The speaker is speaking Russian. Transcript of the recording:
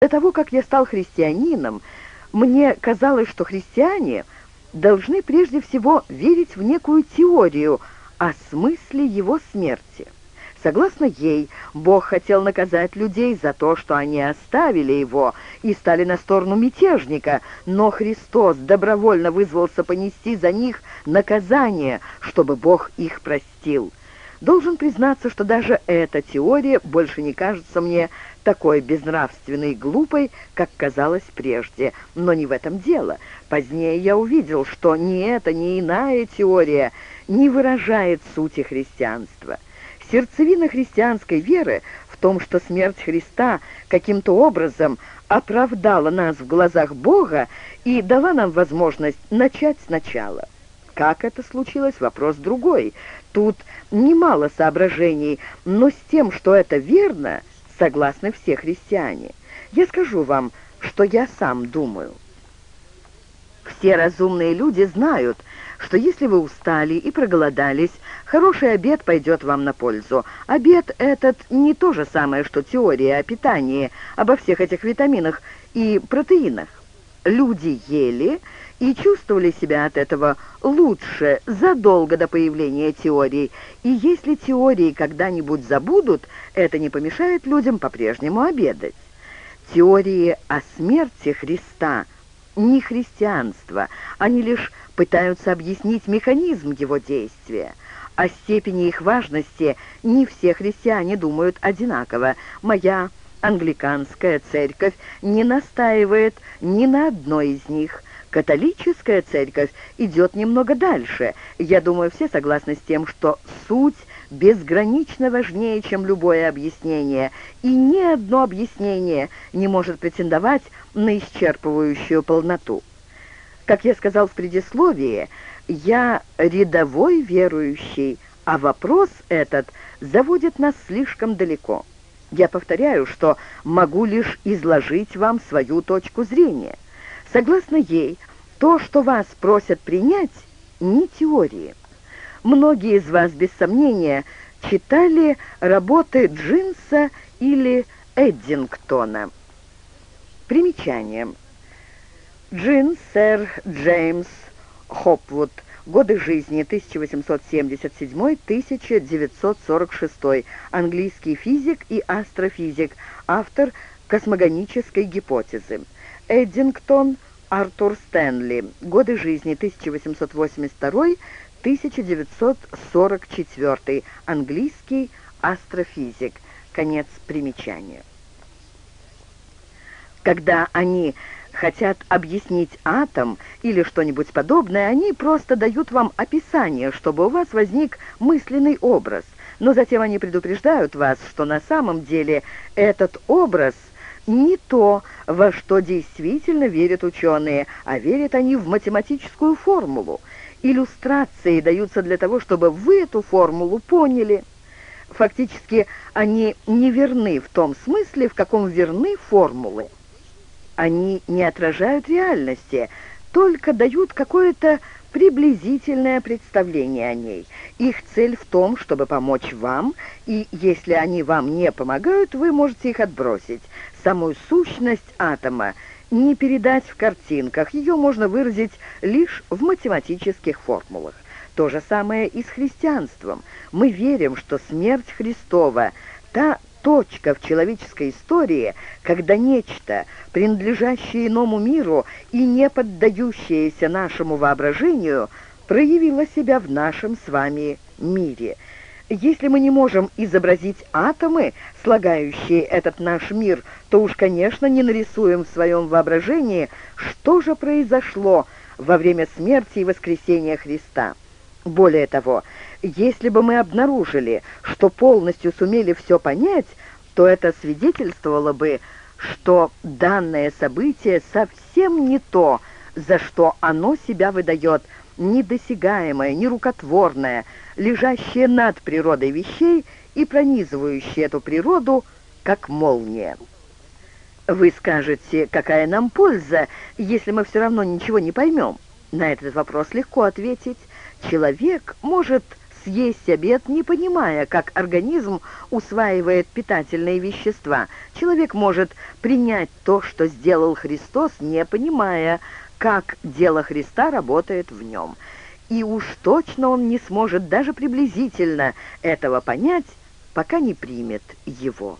До того, как я стал христианином, мне казалось, что христиане должны прежде всего верить в некую теорию о смысле его смерти. Согласно ей, Бог хотел наказать людей за то, что они оставили его и стали на сторону мятежника, но Христос добровольно вызвался понести за них наказание, чтобы Бог их простил. Должен признаться, что даже эта теория больше не кажется мне такой безнравственной и глупой, как казалось прежде. Но не в этом дело. Позднее я увидел, что ни эта, ни иная теория не выражает сути христианства. Сердцевина христианской веры в том, что смерть Христа каким-то образом оправдала нас в глазах Бога и дала нам возможность начать сначала. Как это случилось, вопрос другой. Тут немало соображений, но с тем, что это верно, согласны все христиане. Я скажу вам, что я сам думаю. Все разумные люди знают, что если вы устали и проголодались, хороший обед пойдет вам на пользу. Обед этот не то же самое, что теория о питании, обо всех этих витаминах и протеинах. Люди ели и чувствовали себя от этого лучше задолго до появления теорий. И если теории когда-нибудь забудут, это не помешает людям по-прежнему обедать. Теории о смерти Христа не христианство, они лишь пытаются объяснить механизм его действия. О степени их важности не все христиане думают одинаково. Моя англиканская церковь не настаивает ни на одной из них – Католическая церковь идет немного дальше. Я думаю, все согласны с тем, что суть безгранично важнее, чем любое объяснение, и ни одно объяснение не может претендовать на исчерпывающую полноту. Как я сказал в предисловии, я рядовой верующий, а вопрос этот заводит нас слишком далеко. Я повторяю, что могу лишь изложить вам свою точку зрения. Согласно ей, то, что вас просят принять, не теории. Многие из вас, без сомнения, читали работы Джинса или Эддингтона. Примечание. Джин, сэр Джеймс Хопвуд. Годы жизни 1877-1946. Английский физик и астрофизик. Автор космогонической гипотезы. Эддингтон Артур Стэнли. Годы жизни 1882-1944. Английский астрофизик. Конец примечания. Когда они хотят объяснить атом или что-нибудь подобное, они просто дают вам описание, чтобы у вас возник мысленный образ. Но затем они предупреждают вас, что на самом деле этот образ – не то, во что действительно верят ученые, а верят они в математическую формулу. Иллюстрации даются для того, чтобы вы эту формулу поняли. Фактически они не верны в том смысле, в каком верны формулы. Они не отражают реальности, только дают какое-то приблизительное представление о ней. Их цель в том, чтобы помочь вам, и если они вам не помогают, вы можете их отбросить. Самую сущность атома не передать в картинках, ее можно выразить лишь в математических формулах. То же самое и с христианством. Мы верим, что смерть Христова – та точка в человеческой истории, когда нечто, принадлежащее иному миру и не поддающееся нашему воображению, проявило себя в нашем с вами мире. Если мы не можем изобразить атомы, слагающие этот наш мир, то уж, конечно, не нарисуем в своем воображении, что же произошло во время смерти и воскресения Христа. Более того, если бы мы обнаружили, что полностью сумели все понять, то это свидетельствовало бы, что данное событие совсем не то, за что оно себя выдает, недосягаемое, нерукотворное, лежащее над природой вещей и пронизывающее эту природу, как молния. Вы скажете, какая нам польза, если мы все равно ничего не поймем? На этот вопрос легко ответить. Человек может съесть обед, не понимая, как организм усваивает питательные вещества. Человек может принять то, что сделал Христос, не понимая, как дело Христа работает в нем. И уж точно он не сможет даже приблизительно этого понять, пока не примет его.